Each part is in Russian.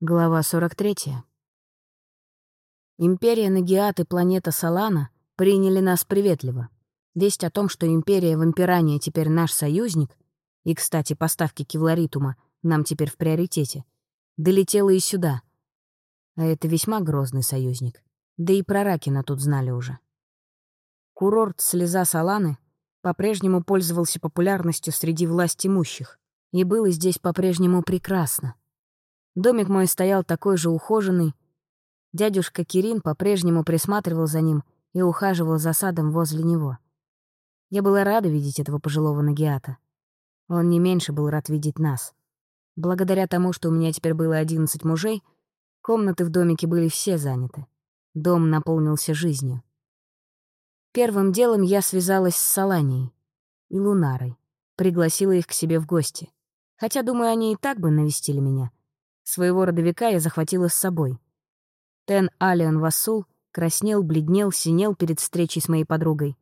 Глава 43. Империя Нагиат и планета Салана приняли нас приветливо. Весть о том, что Империя Вампирания теперь наш союзник, и, кстати, поставки кевларитума нам теперь в приоритете, долетела и сюда. А это весьма грозный союзник. Да и про Ракина тут знали уже. Курорт «Слеза Саланы» по-прежнему пользовался популярностью среди власть имущих, и было здесь по-прежнему прекрасно. Домик мой стоял такой же ухоженный. Дядюшка Кирин по-прежнему присматривал за ним и ухаживал за садом возле него. Я была рада видеть этого пожилого Нагиата. Он не меньше был рад видеть нас. Благодаря тому, что у меня теперь было одиннадцать мужей, комнаты в домике были все заняты. Дом наполнился жизнью. Первым делом я связалась с Саланией и Лунарой, пригласила их к себе в гости. Хотя, думаю, они и так бы навестили меня — Своего родовика я захватила с собой. Тен Алиан Васул краснел, бледнел, синел перед встречей с моей подругой.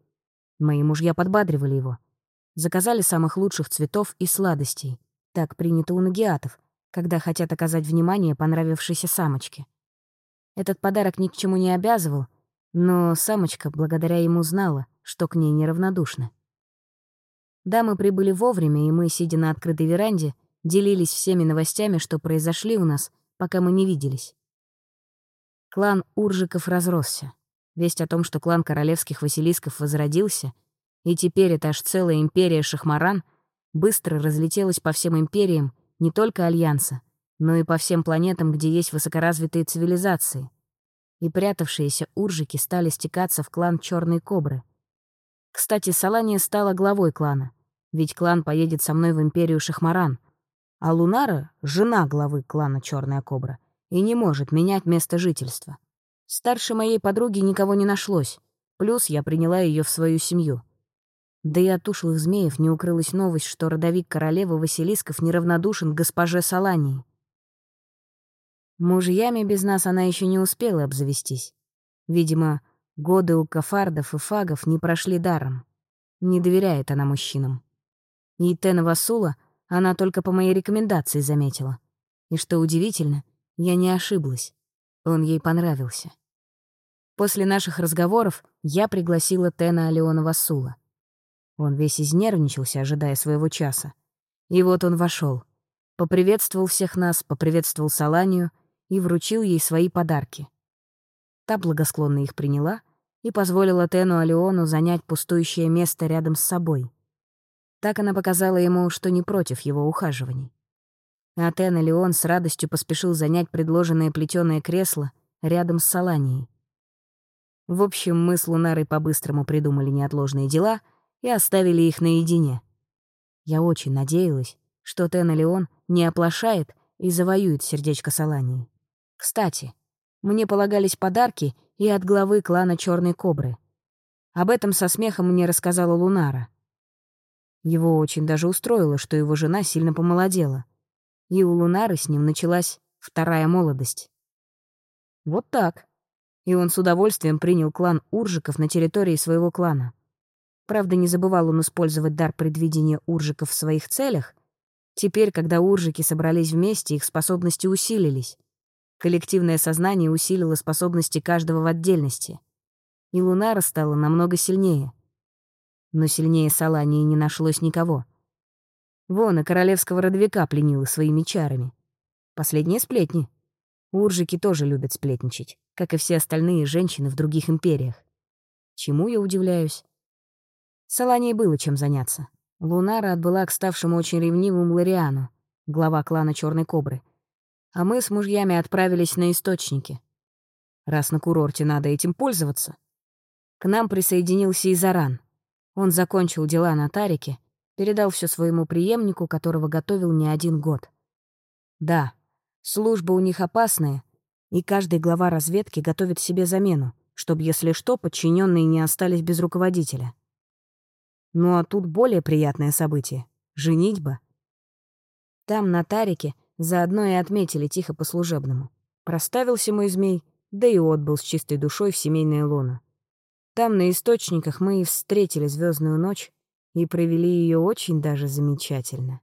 Мои мужья подбадривали его. Заказали самых лучших цветов и сладостей. Так принято у нагиатов, когда хотят оказать внимание понравившейся самочке. Этот подарок ни к чему не обязывал, но самочка благодаря ему знала, что к ней неравнодушны. Дамы прибыли вовремя, и мы, сидя на открытой веранде, делились всеми новостями, что произошли у нас, пока мы не виделись. Клан Уржиков разросся. Весть о том, что клан королевских Василисков возродился, и теперь это аж целая империя Шахмаран, быстро разлетелась по всем империям не только Альянса, но и по всем планетам, где есть высокоразвитые цивилизации. И прятавшиеся уржики стали стекаться в клан Черной Кобры. Кстати, Салания стала главой клана, ведь клан поедет со мной в империю Шахмаран, а Лунара — жена главы клана Черная Кобра и не может менять место жительства. Старше моей подруги никого не нашлось, плюс я приняла ее в свою семью. Да и от ушлых змеев не укрылась новость, что родовик королевы Василисков неравнодушен госпоже Салании. Мужьями без нас она еще не успела обзавестись. Видимо, годы у кафардов и фагов не прошли даром. Не доверяет она мужчинам. И Тена Васула — она только по моей рекомендации заметила. И что удивительно, я не ошиблась. Он ей понравился. После наших разговоров я пригласила Тена Алеона Васула. Он весь изнервничался, ожидая своего часа. И вот он вошел, поприветствовал всех нас, поприветствовал Саланию и вручил ей свои подарки. Та благосклонно их приняла и позволила Тену Алеону занять пустующее место рядом с собой. Так она показала ему, что не против его ухаживаний. Атен Леон с радостью поспешил занять предложенное плетёное кресло рядом с Саланией. В общем, мы с Лунарой по-быстрому придумали неотложные дела и оставили их наедине. Я очень надеялась, что Тен Леон не оплошает и завоюет сердечко Салании. Кстати, мне полагались подарки и от главы клана Черной Кобры. Об этом со смехом мне рассказала Лунара — его очень даже устроило, что его жена сильно помолодела. И у Лунары с ним началась вторая молодость. Вот так. И он с удовольствием принял клан Уржиков на территории своего клана. Правда, не забывал он использовать дар предвидения Уржиков в своих целях. Теперь, когда Уржики собрались вместе, их способности усилились. Коллективное сознание усилило способности каждого в отдельности. И Лунара стала намного сильнее но сильнее Салании не нашлось никого. Вон и королевского родовика пленила своими чарами. Последние сплетни. Уржики тоже любят сплетничать, как и все остальные женщины в других империях. Чему я удивляюсь? Салании было чем заняться. Лунара отбыла к ставшему очень ревнивому Лариану, глава клана Черной Кобры. А мы с мужьями отправились на источники. Раз на курорте надо этим пользоваться. К нам присоединился Изаран — он закончил дела на Тарике, передал все своему преемнику, которого готовил не один год. Да, служба у них опасная, и каждый глава разведки готовит себе замену, чтобы, если что, подчиненные не остались без руководителя. Ну а тут более приятное событие — женитьба. Там, на Тарике, заодно и отметили тихо по-служебному. Проставился мой змей, да и отбыл с чистой душой в семейное лоно. Там, на источниках, мы и встретили звездную ночь и провели ее очень даже замечательно.